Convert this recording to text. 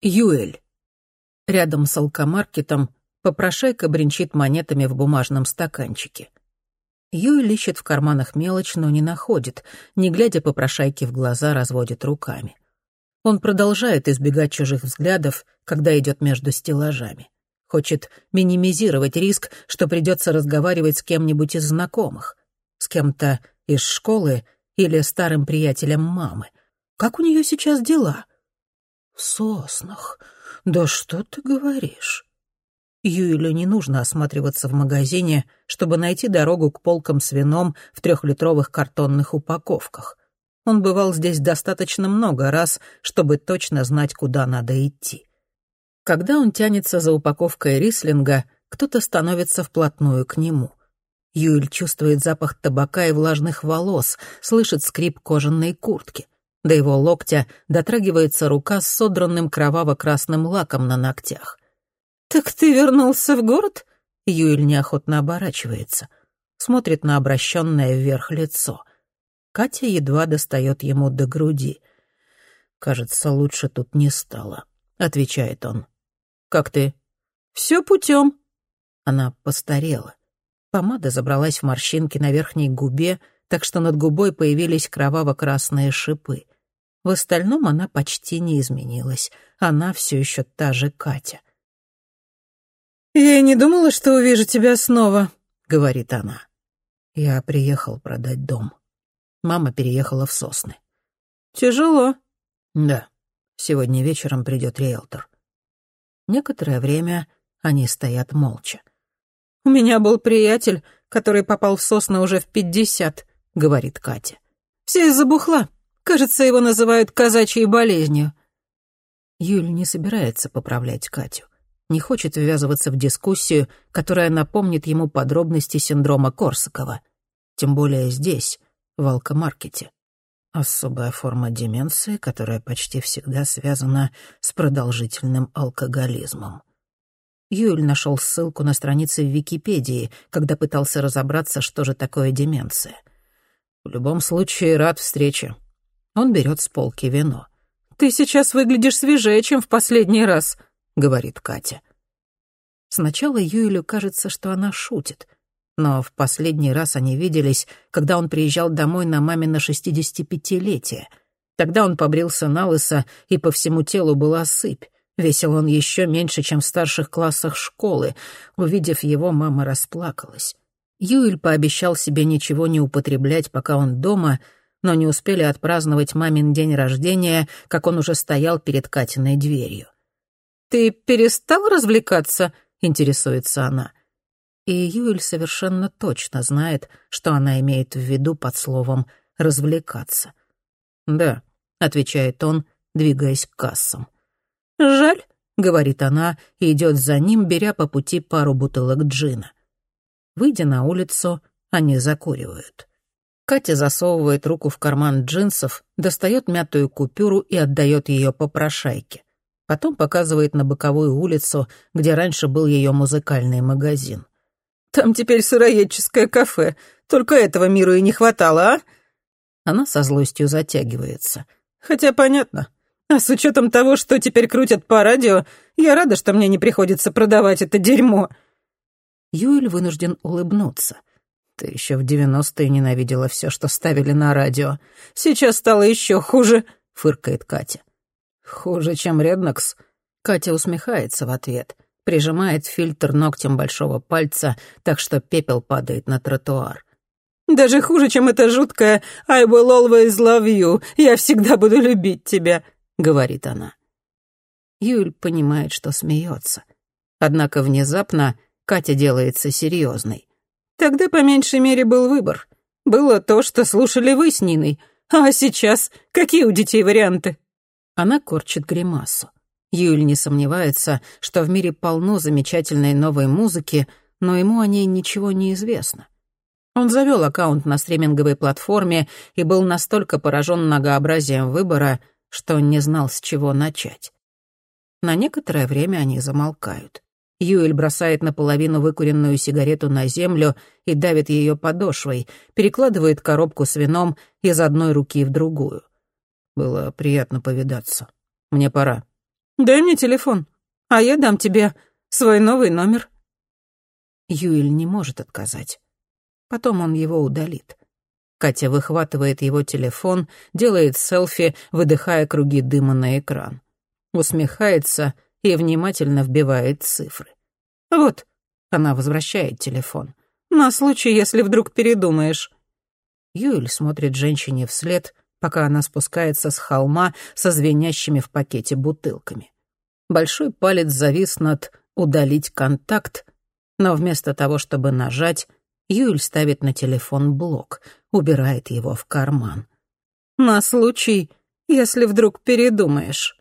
Юэль. Рядом с алкомаркетом попрошайка бренчит монетами в бумажном стаканчике. Юэль ищет в карманах мелочь, но не находит, не глядя попрошайке в глаза, разводит руками. Он продолжает избегать чужих взглядов, когда идет между стеллажами. Хочет минимизировать риск, что придется разговаривать с кем-нибудь из знакомых, с кем-то из школы или старым приятелем мамы. Как у нее сейчас дела? В соснах. Да что ты говоришь? Юэлю не нужно осматриваться в магазине, чтобы найти дорогу к полкам с вином в трехлитровых картонных упаковках. Он бывал здесь достаточно много раз, чтобы точно знать, куда надо идти. Когда он тянется за упаковкой рислинга, кто-то становится вплотную к нему. Юэль чувствует запах табака и влажных волос, слышит скрип кожаной куртки — до его локтя дотрагивается рука с содранным кроваво-красным лаком на ногтях. «Так ты вернулся в город?» Юэль неохотно оборачивается. Смотрит на обращенное вверх лицо. Катя едва достает ему до груди. «Кажется, лучше тут не стало», — отвечает он. «Как ты?» «Все путем». Она постарела. Помада забралась в морщинки на верхней губе, так что над губой появились кроваво-красные шипы. В остальном она почти не изменилась. Она все еще та же Катя. «Я и не думала, что увижу тебя снова», — говорит она. Я приехал продать дом. Мама переехала в Сосны. «Тяжело». «Да. Сегодня вечером придет риэлтор». Некоторое время они стоят молча. «У меня был приятель, который попал в Сосны уже в пятьдесят», — говорит Катя. «Все из-за бухла. Кажется, его называют казачьей болезнью». Юль не собирается поправлять Катю. Не хочет ввязываться в дискуссию, которая напомнит ему подробности синдрома Корсакова. Тем более здесь, в алкомаркете. Особая форма деменции, которая почти всегда связана с продолжительным алкоголизмом. Юль нашел ссылку на странице в Википедии, когда пытался разобраться, что же такое деменция. В любом случае, рад встрече. Он берет с полки вино. «Ты сейчас выглядишь свежее, чем в последний раз», — говорит Катя. Сначала Юэлю кажется, что она шутит, но в последний раз они виделись, когда он приезжал домой на мамино шестидесятипятилетие. Тогда он побрился на лысо, и по всему телу была сыпь. Весил он еще меньше, чем в старших классах школы. Увидев его, мама расплакалась. Юэль пообещал себе ничего не употреблять, пока он дома — но не успели отпраздновать мамин день рождения, как он уже стоял перед Катиной дверью. «Ты перестал развлекаться?» — интересуется она. И Юэль совершенно точно знает, что она имеет в виду под словом «развлекаться». «Да», — отвечает он, двигаясь к кассам. «Жаль», — говорит она и идет за ним, беря по пути пару бутылок джина. Выйдя на улицу, они закуривают. Катя засовывает руку в карман джинсов, достает мятую купюру и отдает ее попрошайке. Потом показывает на боковую улицу, где раньше был ее музыкальный магазин. «Там теперь сыроедческое кафе. Только этого миру и не хватало, а?» Она со злостью затягивается. «Хотя понятно. А с учетом того, что теперь крутят по радио, я рада, что мне не приходится продавать это дерьмо». Юэль вынужден улыбнуться. Ты еще в девяностые ненавидела все, что ставили на радио. Сейчас стало еще хуже, фыркает Катя. Хуже, чем Реднокс. Катя усмехается в ответ, прижимает фильтр ногтем большого пальца, так что пепел падает на тротуар. «Даже хуже, чем это жуткое «I will always love you», «Я всегда буду любить тебя», — говорит она. Юль понимает, что смеется. Однако внезапно Катя делается серьезной. Тогда по меньшей мере был выбор. Было то, что слушали вы с Ниной. А сейчас какие у детей варианты? Она корчит гримасу. Юль не сомневается, что в мире полно замечательной новой музыки, но ему о ней ничего не известно. Он завел аккаунт на стриминговой платформе и был настолько поражен многообразием выбора, что не знал, с чего начать. На некоторое время они замолкают. Юэль бросает наполовину выкуренную сигарету на землю и давит ее подошвой, перекладывает коробку с вином из одной руки в другую. Было приятно повидаться. Мне пора. «Дай мне телефон, а я дам тебе свой новый номер». Юэль не может отказать. Потом он его удалит. Катя выхватывает его телефон, делает селфи, выдыхая круги дыма на экран. Усмехается и внимательно вбивает цифры. «Вот», — она возвращает телефон, «на случай, если вдруг передумаешь». Юэль смотрит женщине вслед, пока она спускается с холма со звенящими в пакете бутылками. Большой палец завис над «удалить контакт», но вместо того, чтобы нажать, Юль ставит на телефон блок, убирает его в карман. «На случай, если вдруг передумаешь».